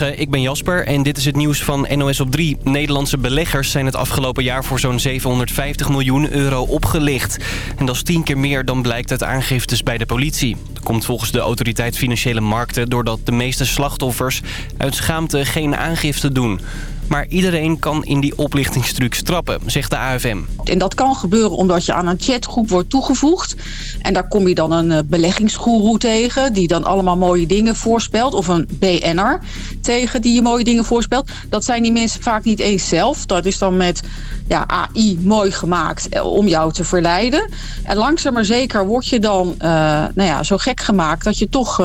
Ik ben Jasper en dit is het nieuws van NOS op 3. Nederlandse beleggers zijn het afgelopen jaar voor zo'n 750 miljoen euro opgelicht. En dat is tien keer meer dan blijkt uit aangiftes bij de politie. Dat komt volgens de autoriteit Financiële Markten doordat de meeste slachtoffers uit schaamte geen aangifte doen. Maar iedereen kan in die oplichtingstrucs trappen, zegt de AFM. En dat kan gebeuren omdat je aan een chatgroep wordt toegevoegd. En daar kom je dan een eh, beleggingsgoeroe tegen... die dan allemaal mooie dingen voorspelt. Of een BN'er tegen die je mooie dingen voorspelt. Dat zijn die mensen vaak niet eens zelf. Dat is dan met ja, AI mooi gemaakt eh, om jou te verleiden. En langzaam maar zeker word je dan uh, nou ja, zo gek gemaakt... dat je toch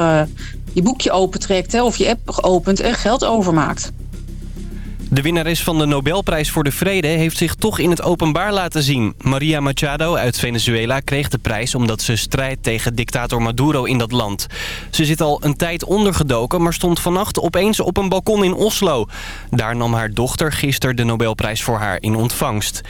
je boekje opentrekt hè, of je app opent en geld overmaakt. De winnares van de Nobelprijs voor de Vrede heeft zich toch in het openbaar laten zien. Maria Machado uit Venezuela kreeg de prijs omdat ze strijdt tegen dictator Maduro in dat land. Ze zit al een tijd ondergedoken, maar stond vannacht opeens op een balkon in Oslo. Daar nam haar dochter gisteren de Nobelprijs voor haar in ontvangst.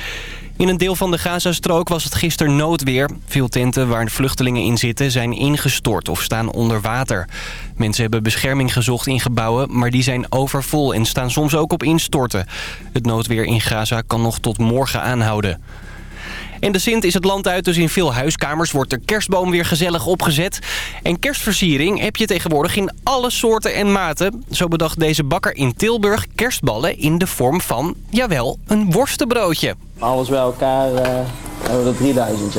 In een deel van de Gazastrook was het gisteren noodweer. Veel tenten waar vluchtelingen in zitten zijn ingestort of staan onder water. Mensen hebben bescherming gezocht in gebouwen, maar die zijn overvol en staan soms ook op instorten. Het noodweer in Gaza kan nog tot morgen aanhouden. En de Sint is het land uit, dus in veel huiskamers wordt de kerstboom weer gezellig opgezet. En kerstversiering heb je tegenwoordig in alle soorten en maten. Zo bedacht deze bakker in Tilburg kerstballen in de vorm van, jawel, een worstenbroodje. Alles bij elkaar uh, hebben we er 3000.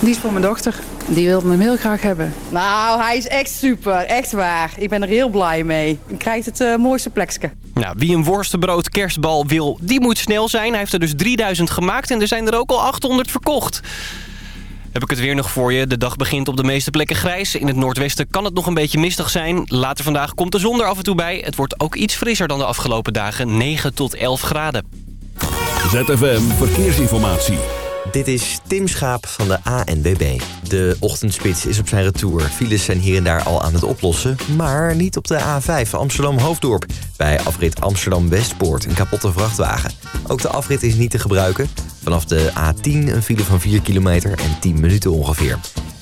Die is voor mijn dochter. Die wil hem heel graag hebben. Nou, hij is echt super. Echt waar. Ik ben er heel blij mee. Je krijgt het uh, mooiste plekje. Nou, wie een worstenbrood kerstbal wil, die moet snel zijn. Hij heeft er dus 3000 gemaakt en er zijn er ook al 800 verkocht. Heb ik het weer nog voor je. De dag begint op de meeste plekken grijs. In het noordwesten kan het nog een beetje mistig zijn. Later vandaag komt de zon er af en toe bij. Het wordt ook iets frisser dan de afgelopen dagen. 9 tot 11 graden. ZFM Verkeersinformatie. Dit is Tim Schaap van de ANBB. De ochtendspits is op zijn retour. Files zijn hier en daar al aan het oplossen, maar niet op de A5 Amsterdam-Hoofddorp. Bij afrit Amsterdam-Westpoort een kapotte vrachtwagen. Ook de afrit is niet te gebruiken. Vanaf de A10 een file van 4 kilometer en 10 minuten ongeveer.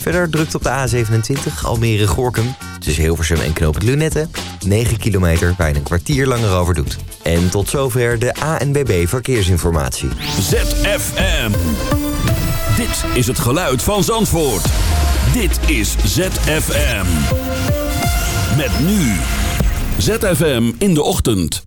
Verder drukt op de A27 Almere-Gorkum tussen Hilversum en Knoop het Lunette 9 kilometer je een kwartier langer over doet. En tot zover de ANBB Verkeersinformatie. ZFM. Dit is het geluid van Zandvoort. Dit is ZFM. Met nu. ZFM in de ochtend.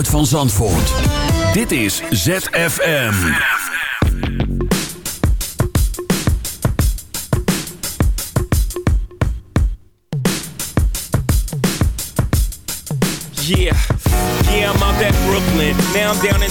Geluid van Zandvoort. Dit is ZFM. Yeah, yeah, I'm out at Brooklyn. Now I'm down in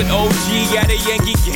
With OG at a Yankee